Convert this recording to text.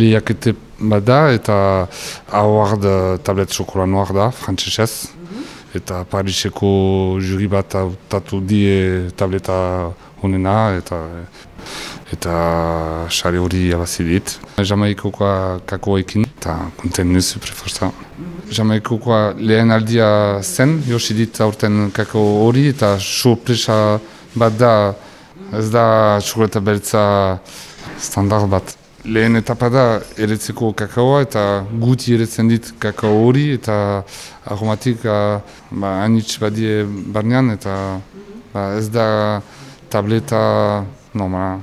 lehiakete bat da, eta Howard tablet chokola noir da, frantzesez. Eta Pariseko juri bat autatu die tableta honena, eta eta xare hori abazidit. Jamaikokoa kakoekin, eta konten nuzu preforza. Jamaikokoa lehen aldia zen, josidit aurten kako hori, eta surpresa bat da, ez da txokolata beltza standard bat. Lehen etapa da eretzeko kakaoa eta guti eretzen dit kakao hori eta aromatik ba, anitz badie barnean eta ba, ez da tableta normala.